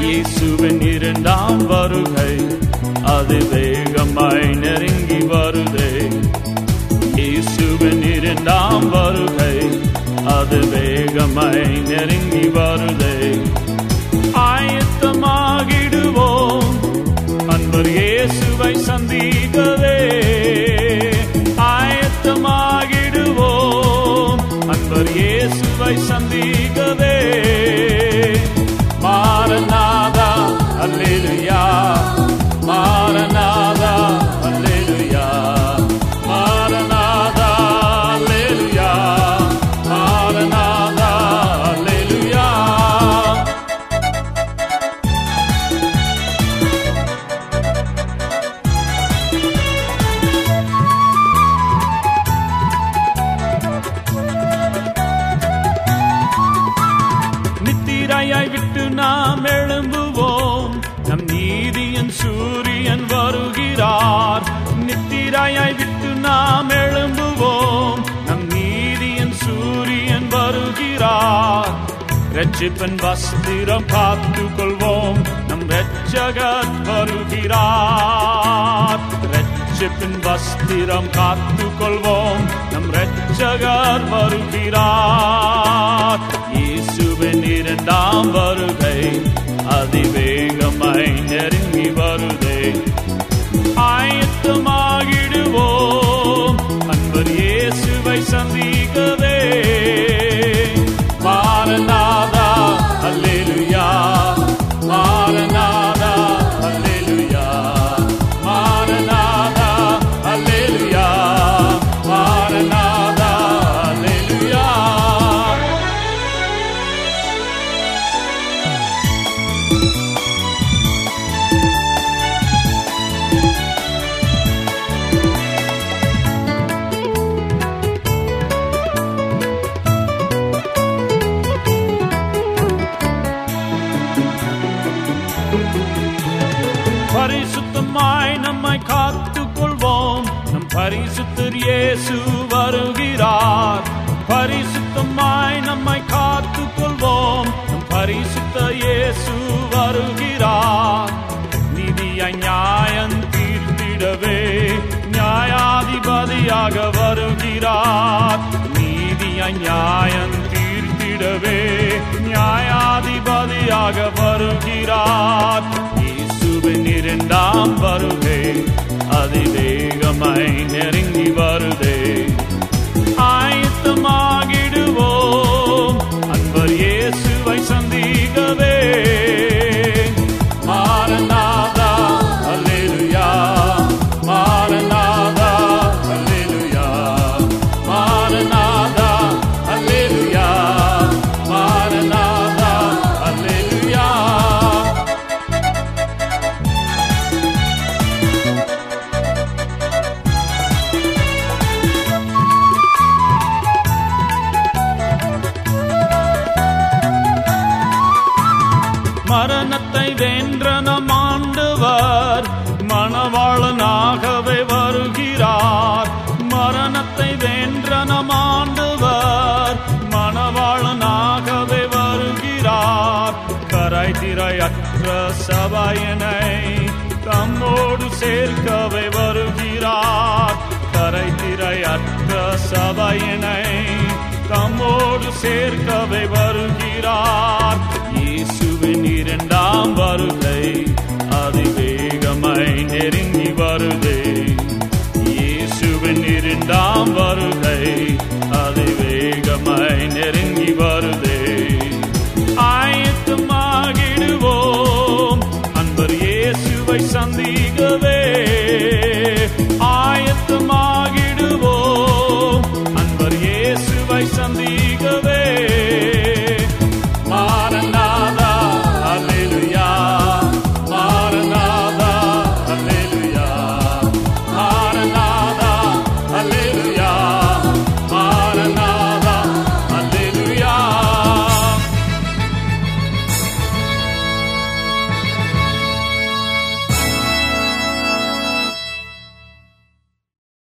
இயேசுவின் இரண்டாம் வருகை அது வேகமாய் நெருங்கி வருதே. இயேசுவின் இரண்டாம் வருகை அது வே வேகமாய் நெருங்கி வருதே. ஆயத்தமாகிடுவோம். அன்பர் இயேசுவை சந்திக்கவே. ஆயத்தமாகிடுவோம். அன்பர் இயேசுவை சந்திக்கவே. ரட்சிப்பன் வஸ்திரம் காத்து கொள்வோம் நம் ரட்சகர் வருகிறார். ரட்சிப்பின் வஸ்திரம் காத்து கொள்வோம் நம் ரட்சகர் வருகிறார். பரிசுத்தமாய் நம்மை காத்துக் கொள்வோம் நம் பரிசுத்தர் இயேசு வருகிறார். பரிசுத்தமாய் நம்மை காத்துக் கொள்வோம் நம் பரிசுத்த இயேசு வருகிறார். நிதிய நியாயம் தீர்த்திடவே நியாயாதிபதியாக வருகிறார். நீதிய நியாயம் தீர்த்திடவே நியாயாதிபதியாக வருகிறார். இயேசுவின் இரண்டாம் மரணத்தை வென்ற நம் ஆண்டவர் மணவாளனாகவே வருகிறார். மரணத்தை வென்ற நம் ஆண்டவர் மணவாளனாகவே வருகிறார். கரை திரையற்ற சபையனை தம்மோடு சேர்க்கவே வருகிறார். கரை திரையற்ற சபையனை தம்மோடு சேர்க்கவே வருகிறார். இயேசுவின் இரண்டாம்